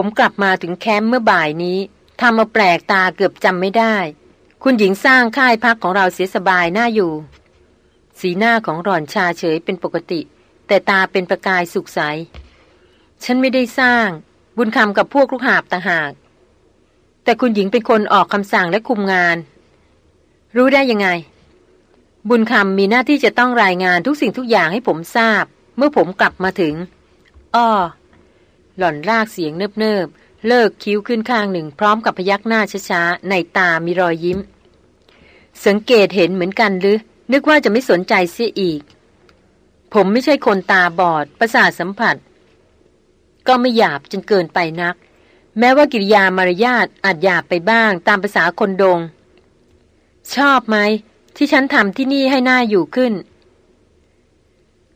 ผมกลับมาถึงแคมป์เมื่อบ่ายนี้ทำมาแปลกตาเกือบจำไม่ได้ คุณหญิงสร้างค่ายพักของเราเสียสบายน่าอยู่ สีหน้าของหล่อนชาเฉยเป็นปกติ แต่ตาเป็นประกายสุขใส ฉันไม่ได้สร้าง บุญคำกับพวกลูกหาบต่างหาก แต่คุณหญิงเป็นคนออกคำสั่งและคุมงาน รู้ได้ยังไง บุญคำมีหน้าที่จะต้องรายงานทุกสิ่งทุกอย่างให้ผมทราบ เมื่อผมกลับมาถึง อ้อ หล่อนลากเสียงเนิบๆเลิกคิ้วขึ้นข้างหนึ่ง พร้อมกับพยักหน้าช้าๆในตามีรอยยิ้ม สังเกตเห็นเหมือนกันหรือ นึกว่าจะไม่สนใจเสียอีก ผมไม่ใช่คนตาบอด ประสาทสัมผัส ก็ไม่หยาบจนเกินไปนัก แม้ว่ากิริยามารยาทอาจหยาบไปบ้าง ตามภาษาคนดง ชอบไหม ที่ฉันทำที่นี่ให้หน่าอยู่ขึ้น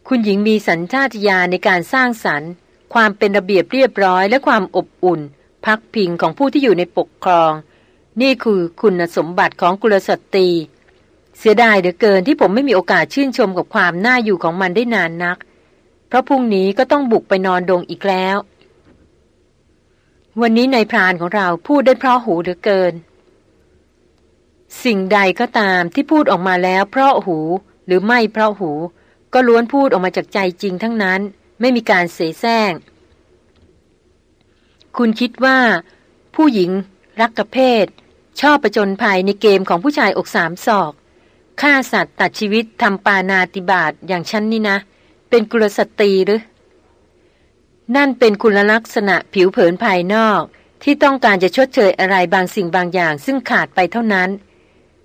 คุณหญิงมีสัญชาตญาณในการสร้างสรรค์ ความเป็นระเบียบเรียบร้อยและความอบอุ่น พักพิงของผู้ที่อยู่ในปกครอง นี่คือคุณสมบัติของกุลสตรี เสียดายเหลือเกินที่ผมไม่มีโอกาสชื่นชมกับความน่าอยู่ของมันได้นานนัก เพราะพรุ่งนี้ก็ต้องบุกไปนอนดงอีกแล้ว วันนี้นายพรานของเราพูดได้เพราะหูเหลือเกิน สิ่งใดก็ตามที่พูดออกมาแล้วเพราะหูหรือไม่เพราะหู ก็ล้วนพูดออกมาจากใจจริงทั้งนั้น ไม่มีการเสแสร้ง คุณคิดว่า ผู้หญิง รักกับเพศ ชอบประจนภัยในเกมของผู้ชายอกสามศอกฆ่าสัตว์ตัดชีวิตทำปานาติบาตอย่างฉันนี่นะ เป็นกุลสตรีหรือ นั่นเป็นคุณลักษณะผิวเผินภายนอกที่ต้องการจะชดเชยอะไรบางสิ่งบางอย่าง ซึ่งขาดไปเท่านั้น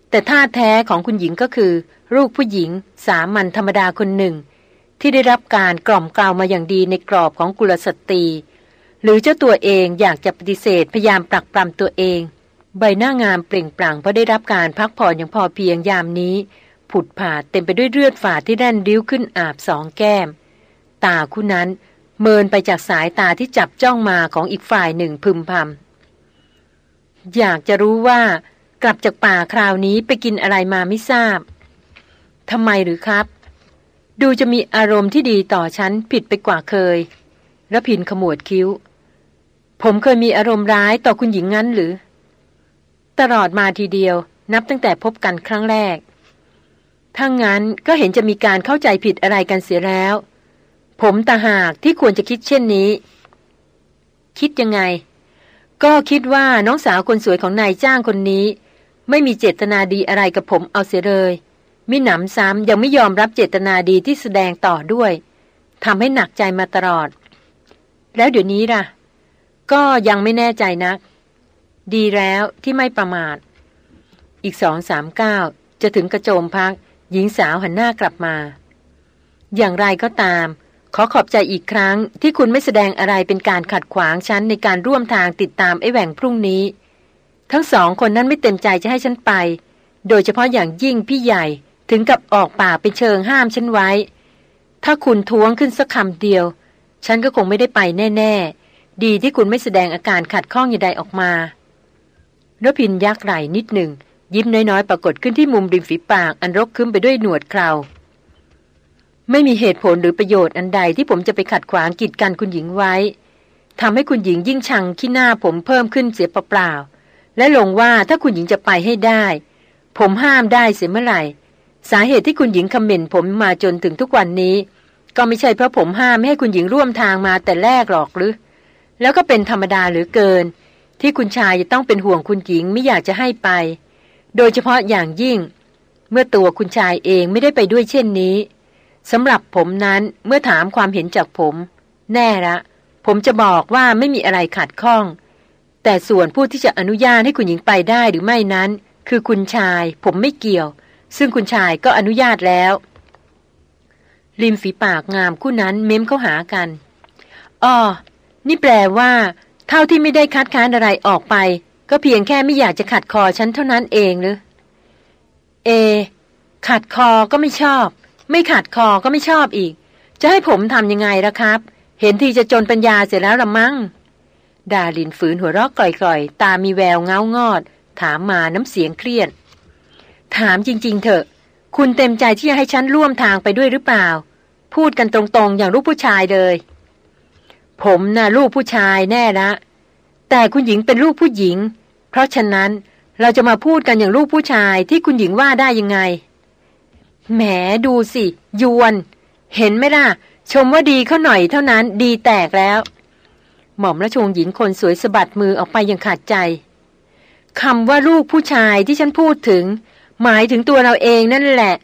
แต่ท่าแท้ของคุณหญิงก็คือ ลูกผู้หญิง สามัญธรรมดาคนหนึ่ง ที่ได้รับการกล่อมกล่าวมาอย่างดีในกรอบของกุลสตรี หรือเจ้าตัวเองอยากจะปฏิเสธพยายามปรักปรำตัวเอง ใบหน้างามเปล่งปลั่งเพราะได้รับการพักผ่อนอย่างพอเพียงยามนี้ ผุดผาดเต็มไปด้วยเลือดฝาดที่แด่นริ้วขึ้นอาบสองแก้ม ตาคู่นั้นเมินไปจากสายตาที่จับจ้องมาของอีกฝ่ายหนึ่งพึมพำอยากจะรู้ว่ากลับจากป่าคราวนี้ไปกินอะไรมาไม่ทราบทำไมหรือครับ ดูจะมีอารมณ์ที่ดีต่อฉันผิดไปกว่าเคยระพินขมวดคิ้ว ผมเคยมีอารมณ์ร้ายต่อคุณหญิงงั้นหรือ ตลอดมาทีเดียว นับตั้งแต่พบกันครั้งแรกถ้างั้นก็เห็นจะมีการเข้าใจผิดอะไรกันเสียแล้ว ผมตาหากที่ควรจะคิดเช่นนี้ คิดยังไง ก็คิดว่าน้องสาวคนสวยของนายจ้างคนนี้ ไม่มีเจตนาดีอะไรกับผมเอาเสียเลย มิหนำซ้ำยังไม่ยอมรับเจตนาดีที่แสดงต่อด้วยทำให้หนักใจมาตลอด แล้วเดี๋ยวนี้ล่ะ ก็ยังไม่แน่ใจนัก ดีแล้วที่ไม่ประมาท อีกสองสามก้าวจะถึงกระโจมพัก หญิงสาวหันหน้ากลับมา อย่างไรก็ตาม ขอขอบใจอีกครั้งที่คุณไม่แสดงอะไรเป็นการขัดขวางฉันในการร่วมทางติดตามไอ้แหว่งพรุ่งนี้ ทั้งสองคนนั้นไม่เต็มใจจะให้ฉันไป โดยเฉพาะอย่างยิ่งพี่ใหญ่ ถึงกับออกปากเป็นเชิงห้ามฉันไว้ ถ้าคุณท้วงขึ้นสักคำเดียว ฉันก็คงไม่ได้ไปแน่ ๆ ดีที่คุณไม่แสดงอาการขัดข้องอย่างใดออกมารพินยักไหล่นิดหนึ่ง ยิ้มน้อยๆ ปรากฏขึ้นที่มุมริมฝีปากอันรกขึ้นไปด้วยหนวดเคราไม่มีเหตุผลหรือประโยชน์อันใดที่ผมจะไปขัดขวางกีดกันคุณหญิงไว้ทำให้คุณหญิงยิ่งชังขี้หน้าผมเพิ่มขึ้นเสียเปล่าๆและลงว่าถ้าคุณหญิงจะไปให้ได้ ผมห้ามได้เสียเมื่อไหร่ สาเหตุที่คุณหญิงคำเมนผมมาจนถึงทุกวันนี้ ก็ไม่ใช่เพราะผมห้ามไม่ให้คุณหญิงร่วมทางมาแต่แรกหรอกหรือ แล้วก็เป็นธรรมดาหรือเกิน ที่คุณชายจะต้องเป็นห่วงคุณหญิงไม่อยากจะให้ไป โดยเฉพาะอย่างยิ่ง เมื่อตัวคุณชายเองไม่ได้ไปด้วยเช่นนี้สำหรับผมนั้นเมื่อถามความเห็นจากผม แน่ละ ผมจะบอกว่าไม่มีอะไรขัดข้อง แต่ส่วนผู้ที่จะอนุญาตให้คุณหญิงไปได้หรือไม่นั้น คือคุณชาย ผมไม่เกี่ยว ซึ่งคุณชายก็อนุญาตแล้ว ริมฝีปากงามคู่นั้นเม้มเข้าหากันอ๋อนี่แปลว่า เท่าที่ไม่ได้คัดค้านอะไรออกไป ก็เพียงแค่ไม่อยากจะขัดคอฉันเท่านั้นเองหรือ เอ ขัดคอก็ไม่ชอบ ไม่ขัดคอก็ไม่ชอบอีก จะให้ผมทำยังไงล่ะครับ เห็นทีจะจนปัญญาเสร็จแล้วละมั้งดาลินฝืนหัวเราะกล่อยๆ ตามีแววเงางอด ถามมาน้ำเสียงเครียด ถามจริง ๆ เถอะ คุณเต็มใจที่จะให้ฉันร่วมทางไปด้วยหรือเปล่า พูดกันตรงๆ อย่างลูกผู้ชายเลย ผมนะ่ะลูกผู้ชายแน่ละแต่คุณหญิงเป็นลูกผู้หญิง เพราะฉะนั้นเราจะมาพูดกันอย่างลูกผู้ชายที่คุณหญิงว่าได้ยังไง แหมดูสิ ยวน เห็นไหมล่ะ ชมว่าดีเขาหน่อยเท่านั้นดีแตกแล้ว หม่อมราชวงศ์หญิงคนสวยสะบัดมือออกไปอย่างขาดใจคำว่าลูกผู้ชายที่ฉันพูดถึง หมายถึงตัวเราเองนั่นแหละ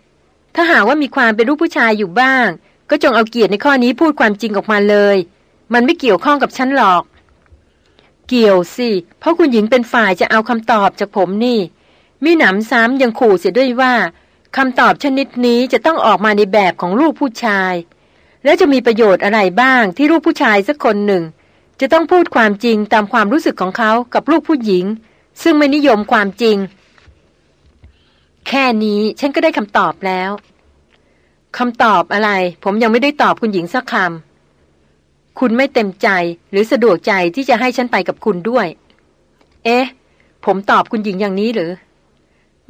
ถ้าหากว่ามีความเป็นลูกผู้ชายอยู่บ้าง ก็จงเอาเกียรติในข้อนี้พูดความจริงออกมาเลย มันไม่เกี่ยวข้องกับฉันหรอก เกี่ยวสิ เพราะคุณหญิงเป็นฝ่ายจะเอาคำตอบจากผมนี่ มีหนำซ้ำยังขู่เสียด้วยว่าคำตอบชนิดนี้จะต้องออกมาในแบบของลูกผู้ชาย และจะมีประโยชน์อะไรบ้างที่ลูกผู้ชายสักคนหนึ่ง จะต้องพูดความจริงตามความรู้สึกของเขากับลูกผู้หญิง ซึ่งไม่นิยมความจริง ค่นี้ฉันก็ได้คำตอบแล้วคำตอบอะไร ผมยังไม่ได้ตอบคุณหญิงสักคำคุณไม่เต็มใจหรือสะดวกใจที่จะให้ฉันไปกับคุณด้วย เอ๊ะ ผมตอบคุณหญิงอย่างนี้หรือ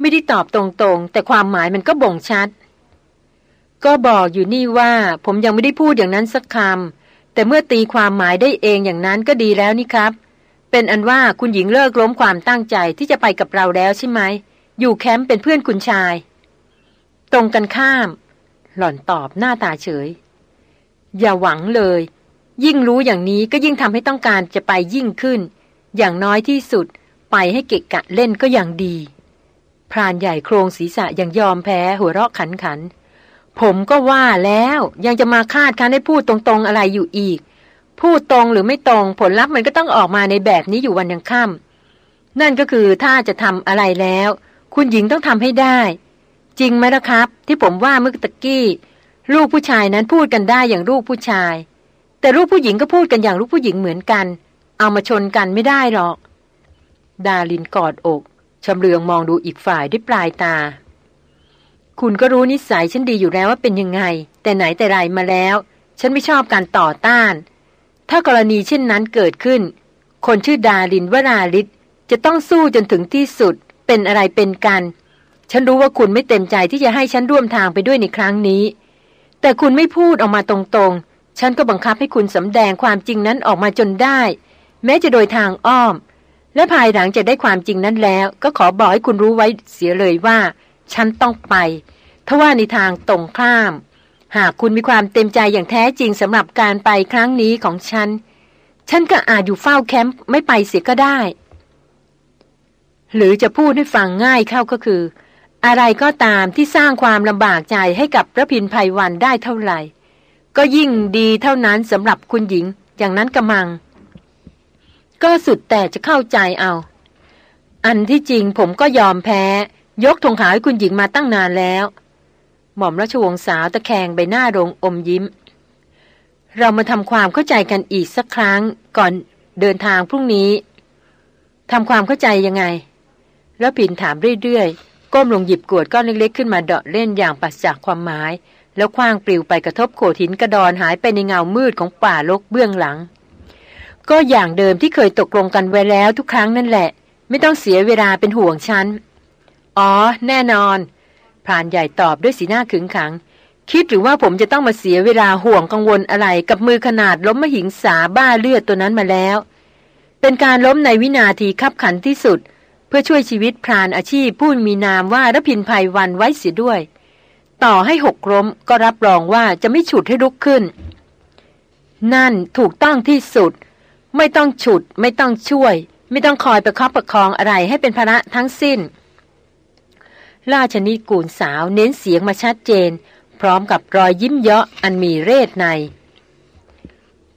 ไม่ได้ตอบตรงๆ แต่ความหมายมันก็บ่งชัด ก็บอกอยู่นี่ว่า ผมยังไม่ได้พูดอย่างนั้นสักคำแต่เมื่อตีความหมายได้เองอย่างนั้นก็ดีแล้วนี่ครับ เป็นอันว่าคุณหญิงเลิกล้มความตั้งใจที่จะไปกับเราแล้วใช่ไหม อยู่แคมป์เป็นเพื่อนคุณชาย ตรงกันข้าม หล่อนตอบหน้าตาเฉย อย่าหวังเลย ยิ่งรู้อย่างนี้ก็ยิ่งทำให้ต้องการจะไปยิ่งขึ้น อย่างน้อยที่สุดไปให้เกะกะเล่นก็ยังดี พรานใหญ่โครงศีรษะยังยอมแพ้หัวเราะขันขัน ผมก็ว่าแล้วยังจะมาคาดคันให้พูดตรงๆอะไรอยู่อีก พูดตรงหรือไม่ตรงผลลัพธ์มันก็ต้องออกมาในแบบนี้อยู่วันยังค่ำนั่นก็คือถ้าจะทำอะไรแล้ว คุณหญิงต้องทำให้ได้ จริงไหมล่ะครับ ที่ผมว่าเมื่อตะกี้ ลูกผู้ชายนั้นพูดกันได้อย่างลูกผู้ชาย แต่ลูกผู้หญิงก็พูดกันอย่างลูกผู้หญิงเหมือนกัน เอามาชนกันไม่ได้หรอก ดาลินกอดอกชำเลืองมองดูอีกฝ่ายด้วยปลายตา คุณก็รู้นิสัยฉันดีอยู่แล้วว่าเป็นยังไง แต่ไหนแต่ไรมาแล้ว ฉันไม่ชอบการต่อต้าน ถ้ากรณีเช่นนั้นเกิดขึ้น คนชื่อดารินวราลิศจะต้องสู้จนถึงที่สุด เป็นอะไรเป็นกัน ฉันรู้ว่าคุณไม่เต็มใจที่จะให้ฉันร่วมทางไปด้วยในครั้งนี้ แต่คุณไม่พูดออกมาตรงๆ ฉันก็บังคับให้คุณสำแดงความจริงนั้นออกมาจนได้ แม้จะโดยทางอ้อม และภายหลังจะได้ความจริงนั้นแล้ว ก็ขอบอกให้คุณรู้ไว้เสียเลยว่า ฉันต้องไปทว่าในทางตรงข้าม หากคุณมีความเต็มใจอย่างแท้จริงสำหรับการไปครั้งนี้ของฉัน ฉันก็อาจอยู่เฝ้าแคมป์ไม่ไปเสียก็ได้ หรือจะพูดให้ฟังง่ายเข้าก็คือ อะไรก็ตามที่สร้างความลำบากใจให้กับพระพินภัยวันได้เท่าไหร่ ก็ยิ่งดีเท่านั้นสำหรับคุณหญิง อย่างนั้นกระมัง ก็สุดแต่จะเข้าใจเอา อันที่จริงผมก็ยอมแพ้ ยกธงขาวให้คุณหญิงมาตั้งนานแล้ว หม่อมราชวงศ์สาวตะแคงใบหน้ารงอมยิ้ม เรามาทำความเข้าใจกันอีกสักครั้งก่อนเดินทางพรุ่งนี้ทำความเข้าใจยังไง แล้วผินถามเรื่อยๆ ก้มลงหยิบกวดก้อนเล็กๆขึ้นมาเดาะเล่นอย่างปัสจากความหมาย แล้วคว้างปลิวไปกระทบโขดหินกระดอนหายไปในเงามืดของป่าลกเบื้องหลัง ก็อย่างเดิมที่เคยตกลงกันไว้แล้วทุกครั้งนั่นแหละ ไม่ต้องเสียเวลาเป็นห่วงฉัน อ๋อ แน่นอนพรานใหญ่ตอบด้วยสีหน้าขึงขัง คิดหรือว่าผมจะต้องมาเสียเวลาห่วงกังวลอะไรกับมือขนาดล้มมหิงสาบ้าเลือดตัวนั้นมาแล้ว เป็นการล้มในวินาทีคับขันที่สุด พื่อช่วยชีวิตพรานอาชีพผู้มีนามว่ารพินภัยวันไว้เสียด้วย ต่อให้หกล้มก็รับรองว่าจะไม่ฉุดให้ลุกขึ้น นั่นถูกต้องที่สุด ไม่ต้องฉุด ไม่ต้องช่วย ไม่ต้องคอยประคับประคองอะไรให้เป็นภาระทั้งสิ้น ราชนิกูลสาวเน้นเสียงมาชัดเจน พร้อมกับรอยยิ้มเยาะอันมีเรศใน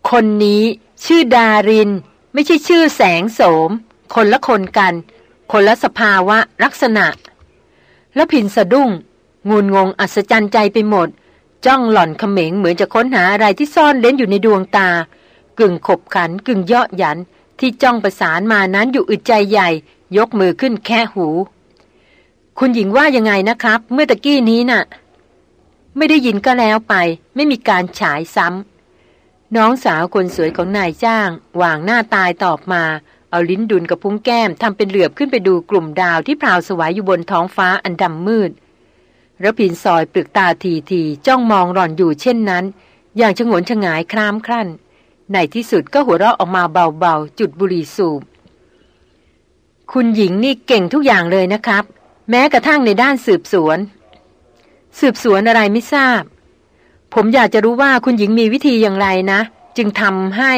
คนนี้ชื่อดาริน ไม่ใช่ชื่อแสงโสม คนละคนกัน คนละสภาวะลักษณะ แล้วผินสะดุ้งงุนงงอัศจรรย์ใจไปหมด จ้องหล่อนเขม็งเหมือนจะค้นหาอะไรที่ซ่อนเล้นอยู่ในดวงตา กึ่งขบขันกึ่งเยาะหยันที่จ้องประสานมานั้นอยู่อึดใจใหญ่ ยกมือขึ้นแค่หู คุณหญิงว่ายังไงนะครับ เมื่อตะกี้นี้นะ่ะ ไม่ได้ยินก็แล้วไป ไม่มีการฉายซ้ำน้องสาวคนสวยของนายจ้าง วางหน้าตายตอบมา เอาลิ้นดุนกับพุ้งแก้มทำเป็นเหลือบขึ้นไปดูกลุ่มดาวที่พราวสวายอยู่บนท้องฟ้าอันดำมืดระพินซอยปลึกตาทีทีจ้องมองหล่อนอยู่เช่นนั้น อย่างชงนชงายครามครั่น ในที่สุดก็หัวเราะออกมาเบาๆ จุดบุหรี่สูบ คุณหญิงนี่เก่งทุกอย่างเลยนะครับ แม้กระทั่งในด้านสืบสวน สืบสวนอะไรไม่ทราบ ผมอยากจะรู้ว่าคุณหญิงมีวิธีอย่างไรนะ จึงทำให้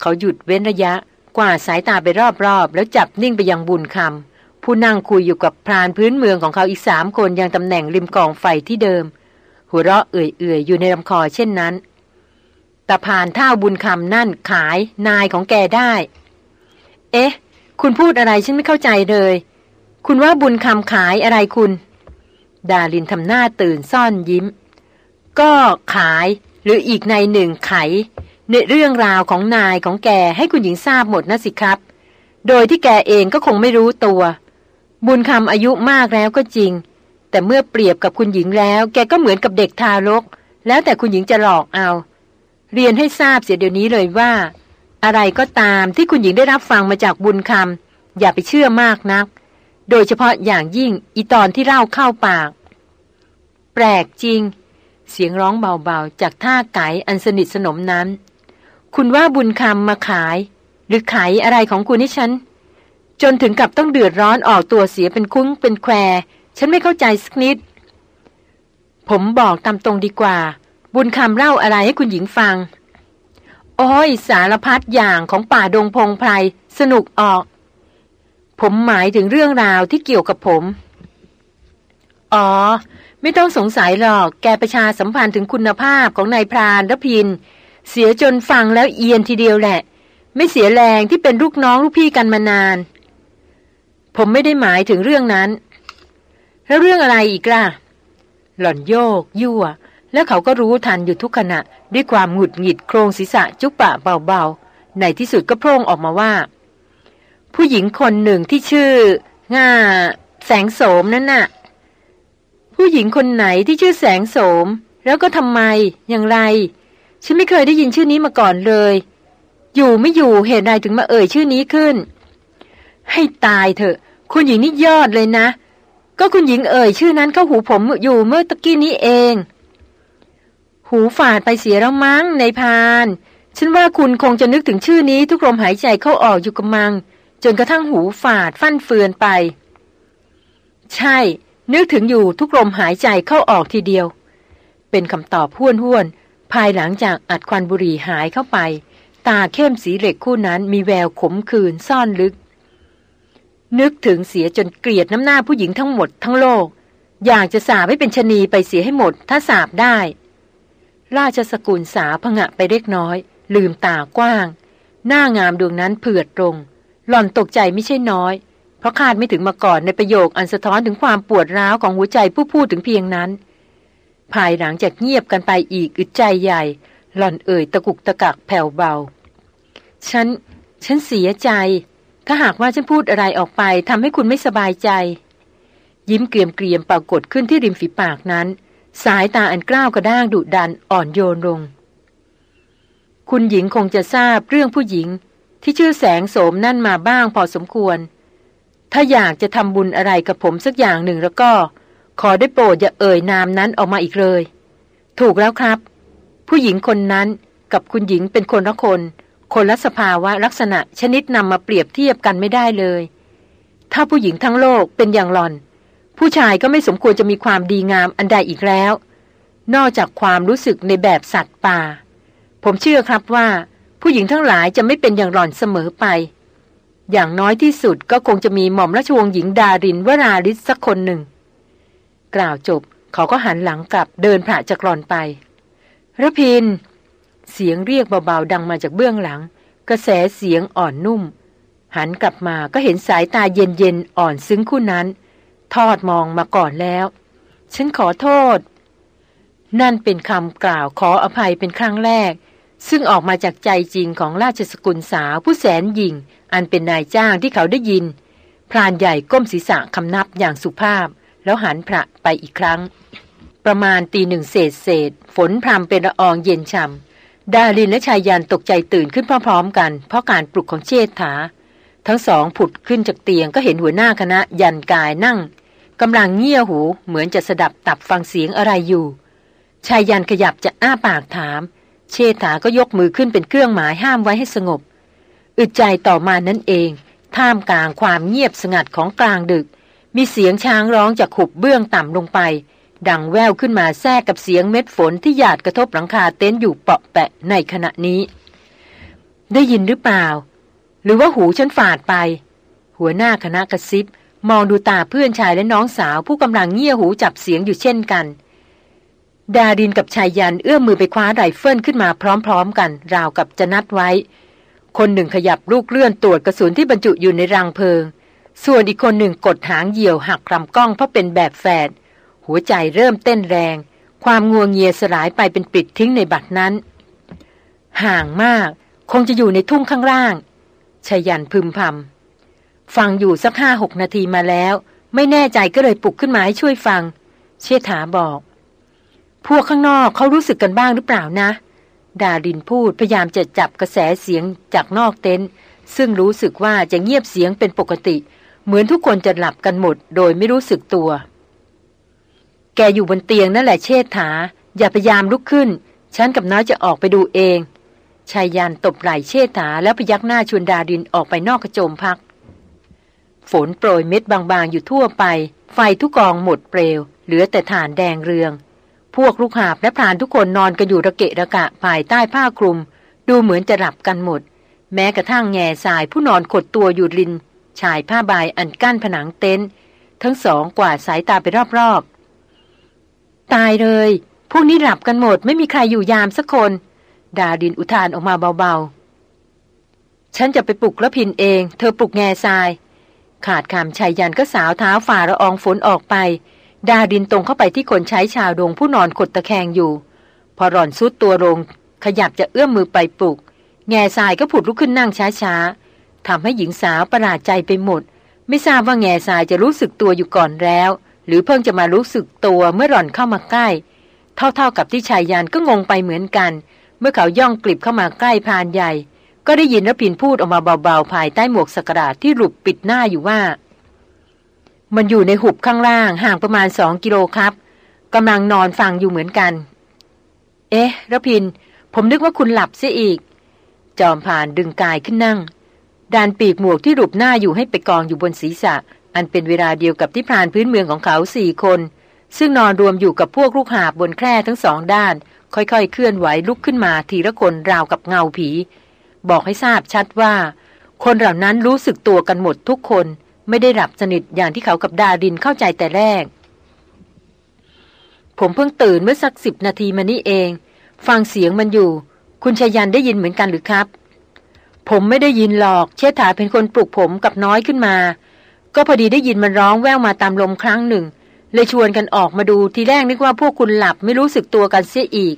เขาหยุดเว้นระยะ กว่าสายตาไปรอบๆ แล้วจับนิ่งไปยังบุญคำผู้นั่งคุยอยู่กับพรานพื้นเมืองของเขาอีกสามคนยังตำแหน่งริมกองไฟที่เดิม หัวเราะเอื่อยๆ อยู่ในลำคอเช่นนั้นตาผ่านเท่าบุญคำนั่นขายนายของแกได้ เอ๊ะ คุณพูดอะไรฉันไม่เข้าใจเลย คุณว่าบุญคำขายอะไรคุณ ดาลินทำหน้าตื่นซ่อนยิ้ม ก็ขายหรืออีกในหนึ่งไข ในเรื่องราวของนายของแกให้คุณหญิงทราบหมดนะสิครับ โดยที่แกเองก็คงไม่รู้ตัว บุญคำอายุมากแล้วก็จริง แต่เมื่อเปรียบกับคุณหญิงแล้ว แกก็เหมือนกับเด็กทารก แล้วแต่คุณหญิงจะหลอกเอา เรียนให้ทราบเสียเดี๋ยวนี้เลยว่า อะไรก็ตามที่คุณหญิงได้รับฟังมาจากบุญคำอย่าไปเชื่อมากนัก โดยเฉพาะอย่างยิ่งอีตอนที่เล่าเข้าปาก แปลกจริง เสียงร้องเบาๆจากท่าไก่อันสนิทสนมนั้น คุณว่าบุญคำมาขาย หรือขายอะไรของคุณให้ฉัน จนถึงกับต้องเดือดร้อนออกตัวเสียเป็นคุ้งเป็นแคว ฉันไม่เข้าใจสักนิด ผมบอกตามตรงดีกว่า บุญคำเล่าอะไรให้คุณหญิงฟัง โอ้ย สารพัดอย่างของป่าดงพงไพรสนุกออก ผมหมายถึงเรื่องราวที่เกี่ยวกับผม อ๋อไม่ต้องสงสัยหรอก แกประชาสัมพันธ์ถึงคุณภาพของนายพรานรพิน เสียจนฟังแล้วเอียนทีเดียวแหละ ไม่เสียแรงที่เป็นลูกน้องลูกพี่กันมานาน ผมไม่ได้หมายถึงเรื่องนั้น แล้วเรื่องอะไรอีกล่ะ หล่อนโยก ยั่ว และเขาก็รู้ทันอยู่ทุกขณะ ด้วยความหงุดหงิดโครงศีรษะจุปปะเบาๆ ในที่สุดก็โพร่งออกมาว่า ผู้หญิงคนหนึ่งที่ชื่อง่าแสงโสมนั่นน่ะ ผู้หญิงคนไหนที่ชื่อแสงโสม แล้วก็ทำไมอย่างไร ฉันไม่เคยได้ยินชื่อนี้มาก่อนเลย อยู่ไม่อยู่เหตุใดถึงมาเอ่ยชื่อนี้ขึ้น ให้ตายเถอะ คุณหญิงนี่ยอดเลยนะ ก็คุณหญิงเอ่ยชื่อนั้นเข้าหูผมอยู่เมื่อตะกี้นี้เอง หูฝาดไปเสียแล้วมั้งในพานฉันว่าคุณคงจะนึกถึงชื่อนี้ทุกลมหายใจเข้าออกอยู่กับมัง จนกระทั่งหูฝาดฟั่นเฟือนไป ใช่ นึกถึงอยู่ทุกลมหายใจเข้าออกทีเดียว เป็นคำตอบห้วนห้วน ภายหลังจากอัดควันบุหรี่หายเข้าไป ตาเข้มสีเหล็กคู่นั้นมีแววขมขื่นซ่อนลึก นึกถึงเสียจนเกลียดน้ำหน้าผู้หญิงทั้งหมดทั้งโลก อยากจะสาบให้เป็นชนีไปเสียให้หมด ถ้าสาบได้ ราชสกุลสาพงะไปเล็กน้อย ลืมตากว้าง หน้างามดวงนั้นเผือดตรงหล่อนตกใจไม่ใช่น้อย เพราะคาดไม่ถึงมาก่อนในประโยคอันสะท้อนถึงความปวดร้าวของหัวใจผู้พูดถึงเพียงนั้น ภายหลังจากเงียบกันไปอีกอึดใจใหญ่ หล่อนเอ่ยตะกุกตะกักแผ่วเบา ฉัน ฉันเสียใจ ถ้าหากว่าฉันพูดอะไรออกไปทำให้คุณไม่สบายใจ ยิ้มเกรียมเกรียมปรากฏขึ้นที่ริมฝีปากนั้น สายตาอันกล้าวกระด้างดุดันอ่อนโยนลง คุณหญิงคงจะทราบเรื่องผู้หญิง ที่ชื่อแสงโสมนั่นมาบ้างพอสมควร ถ้าอยากจะทำบุญอะไรกับผมสักอย่างหนึ่งแล้วก็ ขอได้โปรดอย่าเอ่ยนามนั้นออกมาอีกเลย ถูกแล้วครับ ผู้หญิงคนนั้นกับคุณหญิงเป็นคนละคน คนละสภาวะลักษณะชนิดนำมาเปรียบเทียบกันไม่ได้เลย ถ้าผู้หญิงทั้งโลกเป็นอย่างหลอน ผู้ชายก็ไม่สมควรจะมีความดีงามอันใดอีกแล้ว นอกจากความรู้สึกในแบบสัตว์ป่า ผมเชื่อครับว่า ผู้หญิงทั้งหลายจะไม่เป็นอย่างหลอนเสมอไป อย่างน้อยที่สุดก็คงจะมีหม่อมราชวงศ์หญิงดารินวราลิศสักคนหนึ่ง กล่าวจบ เขาก็หันหลังกลับเดินผ่าจากหล่อนไประพิน เสียงเรียกเบาๆดังมาจากเบื้องหลัง กระแสเสียงอ่อนนุ่ม หันกลับมาก็เห็นสายตาเย็นๆอ่อนซึ้งคู่นั้น ทอดมองมาก่อนแล้ว ฉันขอโทษ นั่นเป็นคำกล่าวขออภัยเป็นครั้งแรก ซึ่งออกมาจากใจจริงของราชสกุลสาวผู้แสนยิงอันเป็นนายจ้างที่เขาได้ยิน พรานใหญ่ก้มศีรษะคำนับอย่างสุภาพ แล้วหันพระไปอีกครั้ง ประมาณตีหนึ่งเศษเศษ ฝนพรำเป็นละอองเย็นช่ำดารินและชายยันตกใจตื่นขึ้นพร้อมๆ กัน เพราะการปลุกของเชษฐา ทั้งสองผุดขึ้นจากเตียงก็เห็นหัวหน้าคณะยันกายนั่งกำลังเงี่ยหูเหมือนจะสดับตับฟังเสียงอะไรอยู่ ชายยันขยับจะอ้าปากถาม เชษฐาก็ยกมือขึ้นเป็นเครื่องหมายห้ามไว้ให้สงบ อึดใจต่อมานั่นเอง ท่ามกลางความเงียบสงัดของกลางดึก มีเสียงช้างร้องจากหุบเบื้องต่ำลงไป ดังแว่วขึ้นมาแทรกกับเสียงเม็ดฝนที่หยาดกระทบหลังคาเต็นท์อยู่เปาะแปะในขณะนี้ ได้ยินหรือเปล่า หรือว่าหูฉันฝาดไป หัวหน้าคณะกระซิบ มองดูตาเพื่อนชายและน้องสาวผู้กำลังเงี่ยหูจับเสียงอยู่เช่นกัน ดารินกับไชยยันต์เอื้อมมือไปคว้าไรเฟิลขึ้นมาพร้อมๆกัน ราวกับจะนัดไว้ คนหนึ่งขยับลูกเลื่อนตรวจกระสุนที่บรรจุอยู่ในรังเพลิง ส่วนอีกคนหนึ่งกดหางเหยี่ยวหักลำกล้องเพราะเป็นแบบแฝดหัวใจเริ่มเต้นแรง ความงัวงเงียสลายไปเป็นปิดทิ้งในบัดนั้น ห่างมากคงจะอยู่ในทุ่งข้างล่างชายันพึมพำฟังอยู่สักห้าหกนาทีมาแล้ว ไม่แน่ใจก็เลยปลุกขึ้นมาให้ช่วยฟัง เชษฐาบอก พวกข้างนอกเขารู้สึกกันบ้างหรือเปล่านะ ดารินพูดพยายามจะจับกระแสเสียงจากนอกเต็นท์ซึ่งรู้สึกว่าจะเงียบเสียงเป็นปกติ เหมือนทุกคนจะหลับกันหมดโดยไม่รู้สึกตัว แกอยู่บนเตียงนั่นแหละเชษฐา อย่าพยายามลุกขึ้น ฉันกับน้อยจะออกไปดูเองชายยันตบไหล่เชษฐาแล้วพยักหน้าชวนดารินออกไปนอกกระโจมพัก ฝนโปรยเม็ดบางๆอยู่ทั่วไป ไฟทุกกองหมดเปลว เหลือแต่ฐานแดงเรือง พวกลูกหาบและพรานทุกคนนอนกันอยู่ระเกะระกะภายใต้ผ้าคลุม ดูเหมือนจะหลับกันหมด แม้กระทั่งแง่สายผู้นอนขดตัวอยู่ริน ชายผ้าใบอันกั้นผนังเต็นท์ทั้งสองกวาดสายตาไปรอบๆ ตายเลย พวกนี้หลับกันหมดไม่มีใครอยู่ยามสักคน ดาดินอุทานออกมาเบาๆ ฉันจะไปปลุกละพินเอง เธอปลุกแง่ทราย ขาดคำชายยันก็สาวเท้าฝ่าระอองฝนออกไป ดาดินตรงเข้าไปที่คนใช้ชาวดงผู้นอนขดตะแคงอยู่ พอหล่อนซุดตัวลงขยับจะเอื้อมมือไปปลุก แง่ทรายก็ผุดลุกขึ้นนั่งช้าๆ ทำให้หญิงสาวประหลาดใจไปหมด ไม่ทราบว่าแง่ทรายจะรู้สึกตัวอยู่ก่อนแล้ว หรือเพิ่งจะมารู้สึกตัวเมื่อหล่อนเข้ามาใกล้ เท่าๆกับที่ชายยานก็งงไปเหมือนกัน เมื่อเขาย่องกลิบเข้ามาใกล้พานใหญ่ ก็ได้ยินรพินพูดออกมาเบาๆภายใต้หมวกสกราดที่หลุบปิดหน้าอยู่ว่า มันอยู่ในหุบข้างล่างห่างประมาณสองกิโลครับกำลังนอนฟังอยู่เหมือนกัน เอ๊ะระพิน ผมนึกว่าคุณหลับเสียอีก จอมผ่านดึงกายขึ้นนั่ง ดานปีกหมวกที่รูปหน้าอยู่ให้ไปกองอยู่บนศีรษะ อันเป็นเวลาเดียวกับที่พรานพื้นเมืองของเขาสี่คน ซึ่งนอนรวมอยู่กับพวกลูกหาบบนแคร่ทั้งสองด้าน ค่อยๆ เคลื่อนไหวลุกขึ้นมาทีละคนราวกับเงาผี บอกให้ทราบชัดว่า คนเหล่านั้นรู้สึกตัวกันหมดทุกคน ไม่ได้หลับสนิทอย่างที่เขากับดาดินเข้าใจแต่แรก ผมเพิ่งตื่นเมื่อสักสิบนาทีมานี้เอง ฟังเสียงมันอยู่ คุณชายันได้ยินเหมือนกันหรือครับ ผมไม่ได้ยินหรอก เชษฐาเป็นคนปลุกผมกับน้อยขึ้นมา ก็พอดีได้ยินมันร้องแววมาตามลมครั้งหนึ่ง เลยชวนกันออกมาดูทีแรกนึกว่าพวกคุณหลับไม่รู้สึกตัวกันเสียอีก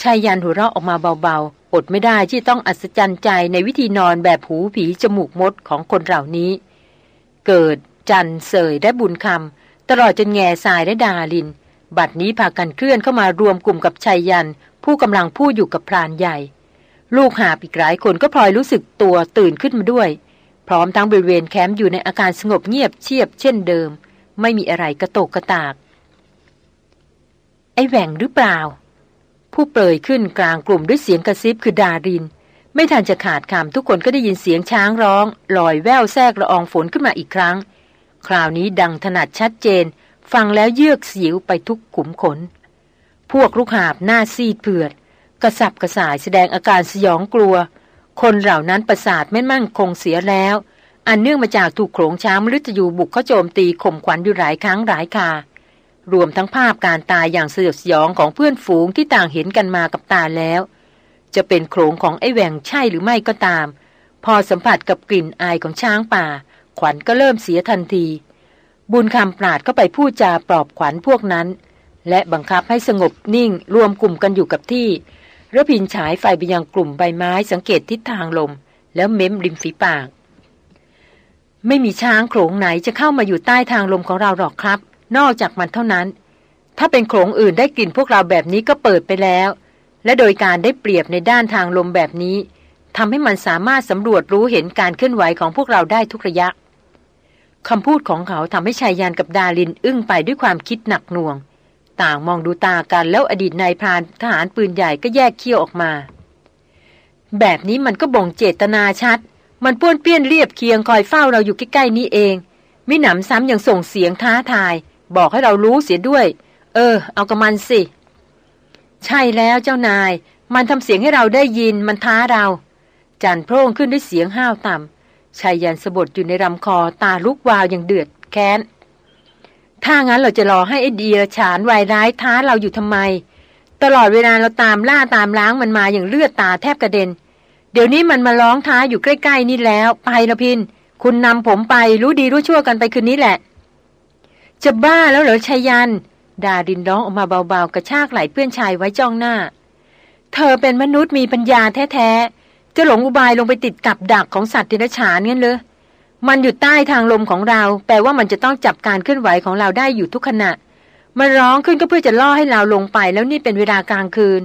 ชายยันหัวเราะออกมาเบาๆ อดไม่ได้ที่ต้องอัศจรรย์ใจในวิธีนอนแบบหูผีจมูกมดของคนเหล่านี้ เกิด จันเสยและบุญคำตลอดจนแง่สายและดาลิน บัดนี้พากันเคลื่อนเข้ามารวมกลุ่มกับชัยยัน ผู้กำลังพูดอยู่กับพรานใหญ่ ลูกหาปีกหลายคนก็พลอยรู้สึกตัวตื่นขึ้นมาด้วย พร้อมทั้งบริเวณแคมป์อยู่ในอาการสงบเงียบเชียบเช่นเดิม ไม่มีอะไรกระโตกกระตาก ไอแหว่งหรือเปล่า ผู้เปรยขึ้นกลางกลุ่มด้วยเสียงกระซิบคือดาริน ไม่ทันจะขาดคำทุกคนก็ได้ยินเสียงช้างร้อง ลอยแววแทรกละอองฝนขึ้นมาอีกครั้ง คราวนี้ดังถนัดชัดเจน ฟังแล้วเยือกเสียวไปทุกขุมขน พวกลูกหาบหน้าซีดเผือด กระสับกระส่ายแสดงอาการสยองกลัว คนเหล่านั้นประสาทไม่มั่นคงเสียแล้ว อันเนื่องมาจากถูกโขงช้างมฤตยูบุกเข้าโจมตีข่มขวัญอยู่หลายครั้งหลายคารวมทั้งภาพการตายอย่างสยดสยองของเพื่อนฝูงที่ต่างเห็นกันมากับตาแล้ว จะเป็นโขงของไอ้แหวงใช่หรือไม่ก็ตาม พอสัมผัสกับกลิ่นอายของช้างป่า ขวัญก็เริ่มเสียทันที บุญคำปราดก็ไปพูดจาปลอบขวัญพวกนั้น และบังคับให้สงบนิ่งรวมกลุ่มกันอยู่กับที่ ระพินฉายไฟไปยังกลุ่มใบไม้สังเกตทิศทางลม แล้วเม้มริมฝีปาก ไม่มีช้างโขลงไหนจะเข้ามาอยู่ใต้ทางลมของเราหรอกครับ นอกจากมันเท่านั้น ถ้าเป็นโขลงอื่นได้กลิ่นพวกเราแบบนี้ก็เปิดไปแล้ว และโดยการได้เปรียบในด้านทางลมแบบนี้ทำให้มันสามารถสำรวจรู้เห็นการเคลื่อนไหวของพวกเราได้ทุกระยะคำพูดของเขาทำให้ชายยานกับดาลินอึ้งไปด้วยความคิดหนักหน่วง ต่างมองดูตากันแล้วอดีตนายพรานทหารปืนใหญ่ก็แยกเขี้ยวออกมา แบบนี้มันก็บ่งเจตนาชัด มันป้วนเปี้ยนเรียบเคียงคอยเฝ้าเราอยู่ใกล้ๆนี้เองมิหนำซ้ำยังส่งเสียงท้าทาย บอกให้เรารู้เสียด้วย เออ เอากับมันสิ ใช่แล้วเจ้านาย มันทำเสียงให้เราได้ยินมันท้าเรา จันโพร่งขึ้นด้วยเสียงห้าวต่ำชายยันสะบดอยู่ในลำคอตาลุกวาวอย่างเดือดแค้น ถ้างั้นเราจะรอให้ไอ้ดีรฉานวายร้ายท้าเราอยู่ทำไม ตลอดเวลาเราตามล่าตามล้างมันมาอย่างเลือดตาแทบกระเด็น เดี๋ยวนี้มันมาร้องท้าอยู่ใกล้ ๆ นี่แล้วไปละพิน คุณนำผมไปรู้ดีรู้ชั่วกันไปคืนนี้แหละ จะบ้าแล้วเหรอชายัน ดาดินร้องออกมาเบาๆ กระชากไหล่เพื่อนชายไว้จ้องหน้า เธอเป็นมนุษย์มีปัญญาแท้ๆจะหลงอุบายลงไปติดกับดักของสัตว์ดินฉานงั้นเลย มันอยู่ใต้ทางลมของเรา แปลว่ามันจะต้องจับการเคลื่อนไหวของเราได้อยู่ทุกขณะ มันร้องขึ้นก็เพื่อจะล่อให้เราลงไป แล้วนี่เป็นเวลากลางคืน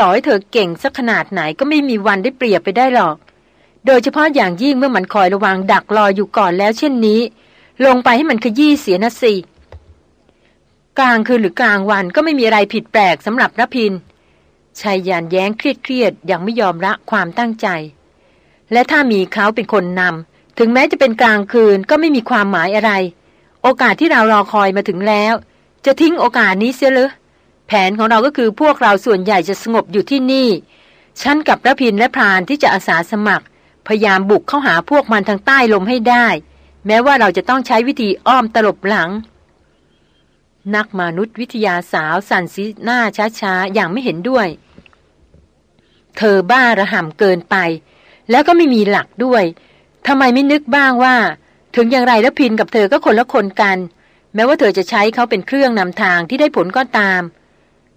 ต่อให้เธอเก่งสักขนาดไหนก็ไม่มีวันได้เปรียบไปได้หรอก โดยเฉพาะอย่างยิ่งเมื่อมันคอยระวังดักรออยู่ก่อนแล้วเช่นนี้ ลงไปให้มันขยี้เสียนะสิกลางคืนหรือกลางวันก็ไม่มีอะไรผิดแปลกสำหรับรพินชายยานแย้งเครียดๆยังไม่ยอมละความตั้งใจ และถ้ามีเขาเป็นคนนำ ถึงแม้จะเป็นกลางคืนก็ไม่มีความหมายอะไร โอกาสที่เรารอคอยมาถึงแล้ว จะทิ้งโอกาสนี้เสียหรือแผนของเราก็คือพวกเราส่วนใหญ่จะสงบอยู่ที่นี่ฉันกับระพินและพรานที่จะอาสาสมัคร พยายามบุกเข้าหาพวกมันทางใต้ลมให้ได้ แม้ว่าเราจะต้องใช้วิธีอ้อมตลบหลัง นักมนุษยวิทยาสาวสันสีหน้าช้าๆ อย่างไม่เห็นด้วย เธอบ้าระห่ำเกินไป แล้วก็ไม่มีหลักด้วย ทำไมไม่นึกบ้างว่า ถึงอย่างไรแล้วพินกับเธอก็คนละคนกัน แม้ว่าเธอจะใช้เขาเป็นเครื่องนำทางที่ได้ผลก็ตาม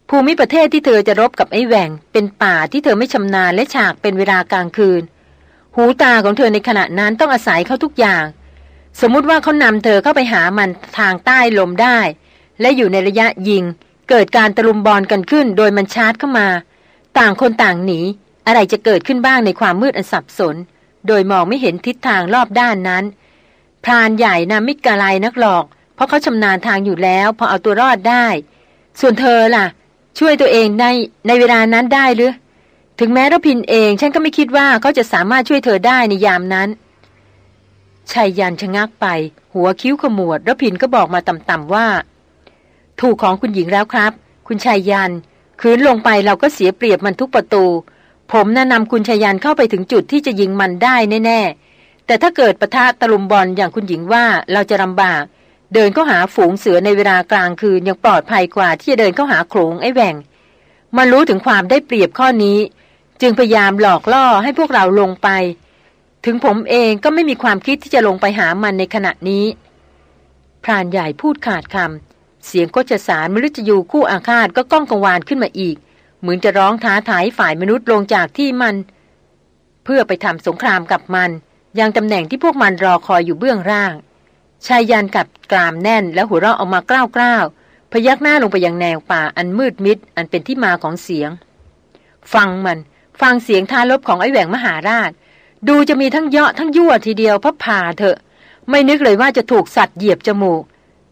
ภูมิประเทศที่เธอจะรบกับไอ้แหว่ง เป็นป่าที่เธอไม่ชำนาญและฉากเป็นเวลากลางคืน หูตาของเธอในขณะนั้นต้องอาศัยเขาทุกอย่าง สมมุติว่าเขานำเธอเข้าไปหามันทางใต้ลมได้ และอยู่ในระยะยิง เกิดการตะลุมบอลกันขึ้น โดยมันชาร์จเข้ามา ต่างคนต่างหนีอะไรจะเกิดขึ้นบ้างในความมืดอันสับสน โดยมองไม่เห็นทิศทางรอบด้านนั้น พรานใหญ่นะมิกะไลนักหลอก เพราะเขาชำนาญทางอยู่แล้วพอเอาตัวรอดได้ ส่วนเธอล่ะ ช่วยตัวเองในในเวลานั้นได้หรือ ถึงแม้รพินเอง ฉันก็ไม่คิดว่าเขาจะสามารถช่วยเธอได้ในยามนั้นชายยันชะงักไป หัวคิ้วขมวดรพินก็บอกมาต่ำๆว่า ถูกของคุณหญิงแล้วครับ คุณชายยัน คืนลงไปเราก็เสียเปรียบมันทุกประตู ผมแนะนำคุณชายันเข้าไปถึงจุดที่จะยิงมันได้แน่ๆ แต่ถ้าเกิดปะทะตะลุมบอลอย่างคุณหญิงว่าเราจะลำบาก เดินเข้าหาฝูงเสือในเวลากลางคืนยังปลอดภัยกว่าที่จะเดินเข้าหาโขงไอ้แหว่งมันรู้ถึงความได้เปรียบข้อนี้ จึงพยายามหลอกล่อให้พวกเราลงไป ถึงผมเองก็ไม่มีความคิดที่จะลงไปหามันในขณะนี้พรานใหญ่พูดขาดคำเสียงก็จะสารมฤตยูคู่อาฆาตก็ก้องกังวานขึ้นมาอีก เหมือนจะร้องท้าทายฝ่ายมนุษย์ลงจากที่มัน เพื่อไปทำสงครามกับมัน ยังตำแหน่งที่พวกมันรอคอยอยู่เบื้องล่างชายยันกับกรามแน่นแล้วหัวเราะออกมากล้าวๆพยักหน้าลงไปยังแนวป่าอันมืดมิด อันเป็นที่มาของเสียง ฟังมัน ฟังเสียงทาลบของไอ้แหว่งมหาราช ดูจะมีทั้งเยาะทั้งยั่วทีเดียวพับผ่าเถอะ ไม่นึกเลยว่าจะถูกสัตว์เหยียบจมูก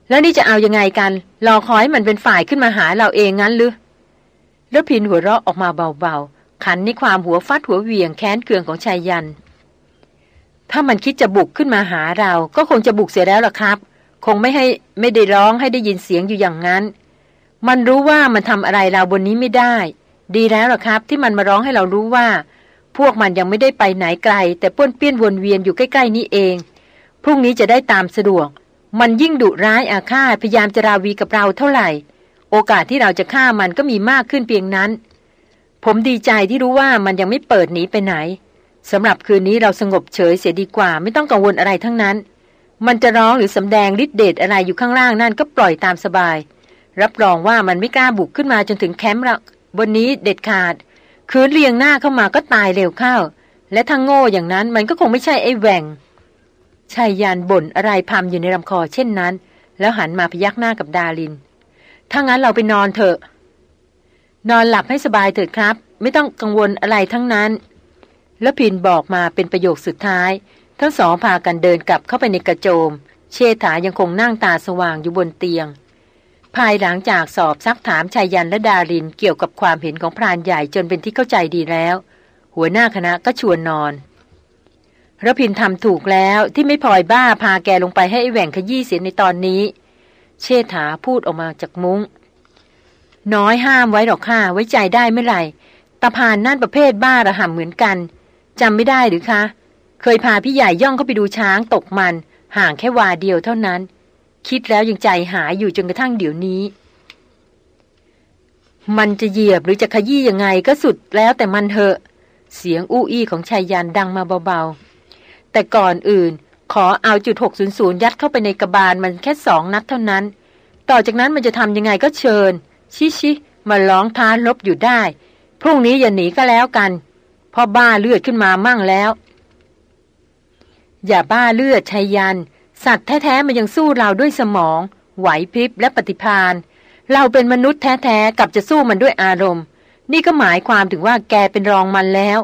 แล้วนี่จะเอายังไงกันรอคอยมันเป็นฝ่ายขึ้นมาหาเราเองงั้นหรือ แล้วพินหัวเราะออกมาเบาๆ ขันในความหัวฟัดหัวเวียงแค้นเคืองของชายยัน ถ้ามันคิดจะบุกขึ้นมาหาเรา ก็คงจะบุกเสียแล้วล่ะครับ คงไม่ให้ไม่ได้ร้องให้ได้ยินเสียงอยู่อย่างนั้น มันรู้ว่ามันทำอะไรเราบนนี้ไม่ได้ ดีแล้วล่ะครับ ที่มันมาร้องให้เรารู้ว่า พวกมันยังไม่ได้ไปไหนไกล แต่ป้วนเปี้ยนวนเวียนอยู่ใกล้ๆนี้เอง พรุ่งนี้จะได้ตามสะดวก มันยิ่งดุร้ายอาฆาตพยายามจะราวีกับเราเท่าไหร่ โอกาสที่เราจะฆ่ามันก็มีมากขึ้นเพียงนั้น ผมดีใจที่รู้ว่ามันยังไม่เปิดหนีไปไหนสำหรับคืนนี้เราสงบเฉยเสียดีกว่า ไม่ต้องกังวลอะไรทั้งนั้น มันจะร้องหรือสำแดงฤทธิเดชอะไรอยู่ข้างล่างนั่นก็ปล่อยตามสบาย รับรองว่ามันไม่กล้าบุกขึ้นมาจนถึงแคมป์ละบนนี้เด็ดขาด คืนเรียงหน้าเข้ามาก็ตายเร็วเข้า และถ้าโง่อย่างนั้นมันก็คงไม่ใช่ไอ้แหว่งชายยานบ่นอะไรพามอยู่ในลำคอเช่นนั้น แล้วหันมาพยักหน้ากับดาลิน ถ้างั้นเราไปนอนเถอะ นอนหลับให้สบายเถิดครับ ไม่ต้องกังวลอะไรทั้งนั้น แล้วพินบอกมาเป็นประโยคสุดท้าย ทั้งสองพากันเดินกลับเข้าไปในกระโจม เชษฐายังคงนั่งตาสว่างอยู่บนเตียง ภายหลังจากสอบซักถามชายยันและดารินเกี่ยวกับความเห็นของพรานใหญ่จนเป็นที่เข้าใจดีแล้ว หัวหน้าคณะก็ชวนนอนระพินทำถูกแล้วที่ไม่พลอยบ้าพาแกลงไปให้แหว่งขยี้เสียในตอนนี้ เชษฐาพูดออกมาจากมุง้ง น้อยห้ามไว้หรอกค่ะ ไว้ใจได้เมื่อไหร่ตาพานนั่นประเภทบ้าระห่ำเหมือนกันจำไม่ได้หรือคะ เคยพาพี่ใหญ่ย่องเข้าไปดูช้างตกมัน ห่างแค่วาเดียวเท่านั้น คิดแล้วยังใจหายอยู่จนกระทั่งเดี๋ยวนี้ มันจะเหยียบหรือจะขยี้ยังไงก็สุดแล้วแต่มันเถอะ เสียงอู้อี้ของชายยันดังมาเบาๆ แต่ก่อนอื่น ขอเอาจุด600 ยัดเข้าไปในกระบาลมันแค่สองนัดเท่านั้น ต่อจากนั้นมันจะทำยังไงก็เชิญ ชิชิมาร้องท้าลบอยู่ได้ พรุ่งนี้อย่าหนีก็แล้วกันพอบ้าเลือดขึ้นมามั่งแล้ว อย่าบ้าเลือดชัยยัน สัตว์แท้ๆมันยังสู้เราด้วยสมอง ไหวพริบและปฏิพานเราเป็นมนุษย์แท้ๆกับจะสู้มันด้วยอารมณ์ นี่ก็หมายความถึงว่าแกเป็นรองมันแล้ว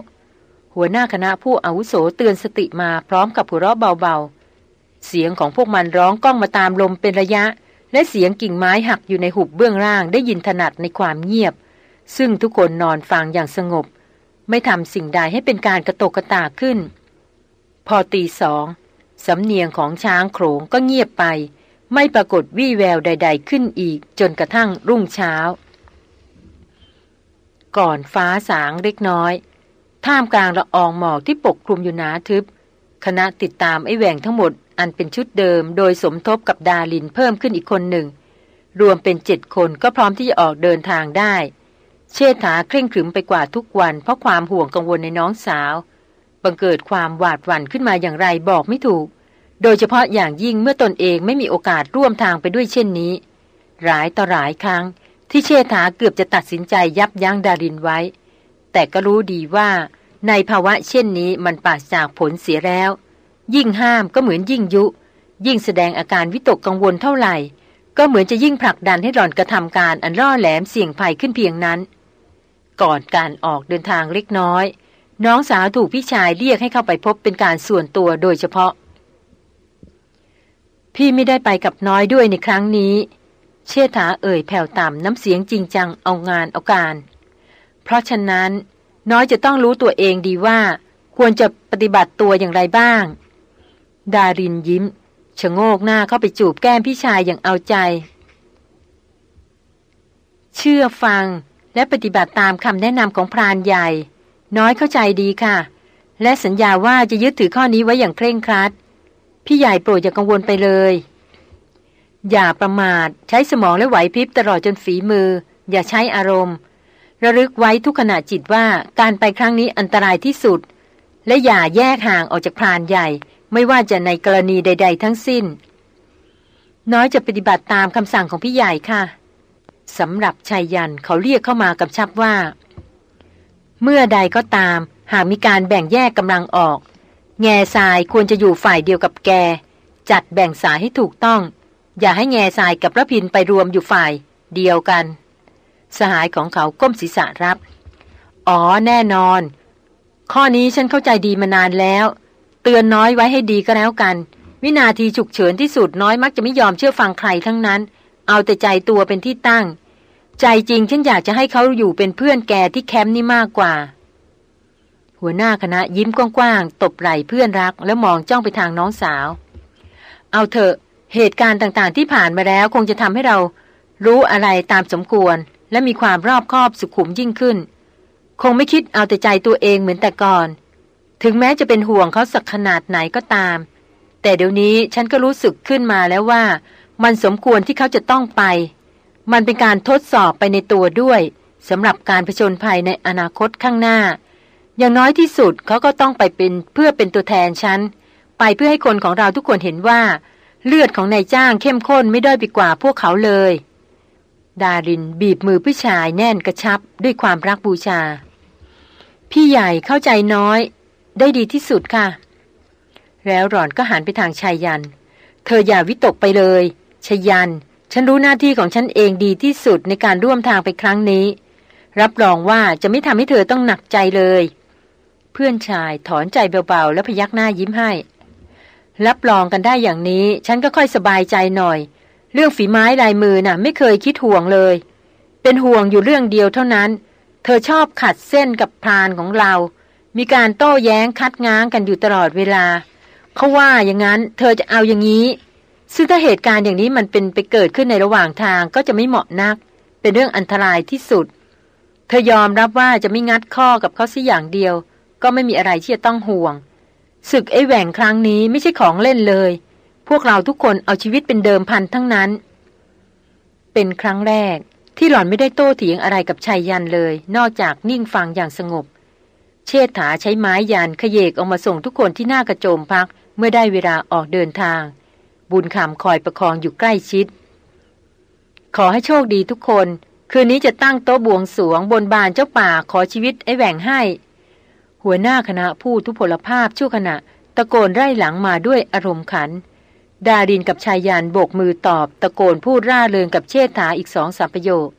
หัวหน้าคณะผู้อาวุโสเตือนสติมาพร้อมกับหัวเราะเบาๆ เสียงของพวกมันร้องก้องมาตามลมเป็นระยะ และเสียงกิ่งไม้หักอยู่ในหุบเบื้องล่างได้ยินถนัดในความเงียบ ซึ่งทุกคนนอนฟังอย่างสงบ ไม่ทำสิ่งใดให้เป็นการกระตกกระตากขึ้น พอตีสองสำเนียงของช้างโขงก็เงียบไป ไม่ปรากฏวี่แววใด ๆ ขึ้นอีกจนกระทั่งรุ่งเช้า ก่อนฟ้าสางเล็กน้อย ท่ามกลางละอองหมอกที่ปกคลุมอยู่หนาทึบ คณะติดตามไอ้แหว่งทั้งหมด อันเป็นชุดเดิม โดยสมทบกับดาลินเพิ่มขึ้นอีกคนหนึ่ง รวมเป็นเจ็ดคนก็พร้อมที่จะออกเดินทางได้ เชษฐาเคร่งขรึมไปกว่าทุกวัน เพราะความห่วงกังวลในน้องสาว บังเกิดความหวาดหวั่นขึ้นมาอย่างไรบอกไม่ถูก โดยเฉพาะอย่างยิ่งเมื่อตนเองไม่มีโอกาสร่วมทางไปด้วยเช่นนี้ หลายต่อหลายครั้งที่เชษฐาเกือบจะตัดสินใจยับยั้งดารินไว้ แต่ก็รู้ดีว่า ในภาวะเช่นนี้มันปราศจากผลเสียแล้ว ยิ่งห้ามก็เหมือนยิ่งยุ ยิ่งแสดงอาการวิตกกังวลเท่าไหร่ ก็เหมือนจะยิ่งผลักดันให้หล่อนกระทำการอันล่อแหลมเสี่ยงภัยขึ้นเพียงนั้น ก่อนการออกเดินทางเล็กน้อย น้องสาวถูกพี่ชายเรียกให้เข้าไปพบเป็นการส่วนตัวโดยเฉพาะ พี่ไม่ได้ไปกับน้อยด้วยในครั้งนี้ เชษฐาเอ่ยแผ่วต่ำน้ำเสียงจริงจังเอางานเอาการ เพราะฉะนั้น น้อยจะต้องรู้ตัวเองดีว่า ควรจะปฏิบัติตัวอย่างไรบ้าง ดารินยิ้มชะโงกหน้าเข้าไปจูบแก้มพี่ชายอย่างเอาใจ เชื่อฟังและปฏิบัติตามคำแนะนำของพรานใหญ่ น้อยเข้าใจดีค่ะ และสัญญาว่าจะยึดถือข้อนี้ไว้อย่างเคร่งครัด พี่ใหญ่โปรดอย่ากังวลไปเลย อย่าประมาท ใช้สมองและไหวพริบตลอดจนฝีมือ อย่าใช้อารมณ์ ระลึกไว้ทุกขณะจิตว่าการไปครั้งนี้อันตรายที่สุด และอย่าแยกห่างออกจากพรานใหญ่ ไม่ว่าจะในกรณีใด ๆ ทั้งสิ้น น้อยจะปฏิบัติตามคำสั่งของพี่ใหญ่ค่ะสำหรับชายยันเขาเรียกเข้ามากับชับว่า เมื่อใดก็ตาม หากมีการแบ่งแยกกำลังออก แง่ทรายควรจะอยู่ฝ่ายเดียวกับแก จัดแบ่งสายให้ถูกต้อง อย่าให้แง่ทรายกับระพินไปรวมอยู่ฝ่าย เดียวกัน สหายของเขาก้มศีรษะรับ อ๋อแน่นอน ข้อนี้ฉันเข้าใจดีมานานแล้ว เตือนน้อยไว้ให้ดีก็แล้วกัน วินาทีฉุกเฉินที่สุดน้อยมักจะไม่ยอมเชื่อฟังใครทั้งนั้น เอาแต่ใจตัวเป็นที่ตั้ง ใจจริงฉันอยากจะให้เขาอยู่เป็นเพื่อนแกที่แคมป์นี่มากกว่า หัวหน้าคณะยิ้มกว้างๆตบไหล่เพื่อนรัก แล้วมองจ้องไปทางน้องสาว เอาเถอะเหตุการณ์ต่างๆที่ผ่านมาแล้วคงจะทำให้เรารู้อะไรตามสมควร และมีความรอบคอบสุขุมยิ่งขึ้น คงไม่คิดเอาแต่ใจตัวเองเหมือนแต่ก่อน ถึงแม้จะเป็นห่วงเขาสักขนาดไหนก็ตาม แต่เดี๋ยวนี้ฉันก็รู้สึกขึ้นมาแล้วว่า มันสมควรที่เขาจะต้องไป มันเป็นการทดสอบไปในตัวด้วยสำหรับการผจญภัยในอนาคตข้างหน้า อย่างน้อยที่สุดเขาก็ต้องไปเป็นเพื่อเป็นตัวแทนฉันไปเพื่อให้คนของเราทุกคนเห็นว่า เลือดของนายจ้างเข้มข้นไม่ด้อยไปกว่าพวกเขาเลย ดารินบีบมือผู้ชายแน่นกระชับด้วยความรักบูชา พี่ใหญ่เข้าใจน้อย ได้ดีที่สุดค่ะ แล้วหล่อนก็หันไปทางชายยัน เธออย่าวิตกไปเลยชายัน ฉันรู้หน้าที่ของฉันเองดีที่สุดในการร่วมทางไปครั้งนี้ รับรองว่าจะไม่ทำให้เธอต้องหนักใจเลย เพื่อนชายถอนใจเบาๆ แล้วพยักหน้ายิ้มให้ รับรองกันได้อย่างนี้ ฉันก็ค่อยสบายใจหน่อย เรื่องฝีไม้ลายมือน่ะ ไม่เคยคิดห่วงเลย เป็นห่วงอยู่เรื่องเดียวเท่านั้น เธอชอบขัดเส้นกับพรานของเรา มีการโต้แย้งคัดง้างกันอยู่ตลอดเวลา เขาว่าอย่างนั้น เธอจะเอาอย่างนี้ ซึ่งถ้าเหตุการณ์อย่างนี้มันเป็นไปเกิดขึ้นในระหว่างทางก็จะไม่เหมาะนัก เป็นเรื่องอันตรายที่สุด เธอยอมรับว่าจะไม่งัดข้อกับเขาสิอย่างเดียว ก็ไม่มีอะไรที่จะต้องห่วงศึกไอ้แหว่งครั้งนี้ไม่ใช่ของเล่นเลย พวกเราทุกคนเอาชีวิตเป็นเดิมพันทั้งนั้น เป็นครั้งแรกที่หล่อนไม่ได้โต้เถียงอะไรกับชายยันเลย นอกจากนิ่งฟังอย่างสงบ เชษฐาใช้ไม้ยันขยเยกออกมาส่งทุกคนที่หน้ากระโจมพักเมื่อได้เวลาออกเดินทาง บุญคำคอยประคองอยู่ใกล้ชิด ขอให้โชคดีทุกคน คืนนี้จะตั้งโต๊ะบวงสวงบนบานเจ้าป่าขอชีวิตไอ้แหว่งให้ หัวหน้าคณะผู้ทุพพลภาพชั่วขณะ ตะโกนไล่หลังมาด้วยอารมณ์ขัน ดาดินกับชายยานโบกมือตอบ ตะโกนพูดร่าเริงกับเชษฐาอีกสองสามประโยค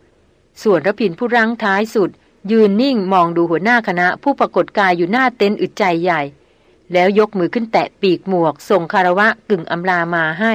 ส่วนรพินผู้รั้งท้ายสุด ยืนนิ่งมองดูหัวหน้าคณะผู้ปรากฏกายอยู่หน้าเต็นท์อึดใจใหญ่ แล้วยกมือขึ้นแตะปีกหมวกส่งคารวะกึ่งอำลามาให้